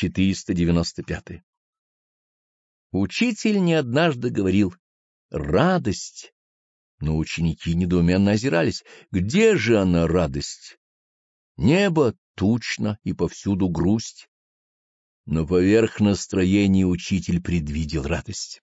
495. Учитель не однажды говорил «радость», но ученики недоуменно озирались. Где же она, радость? Небо тучно и повсюду грусть. Но поверх настроения учитель предвидел радость.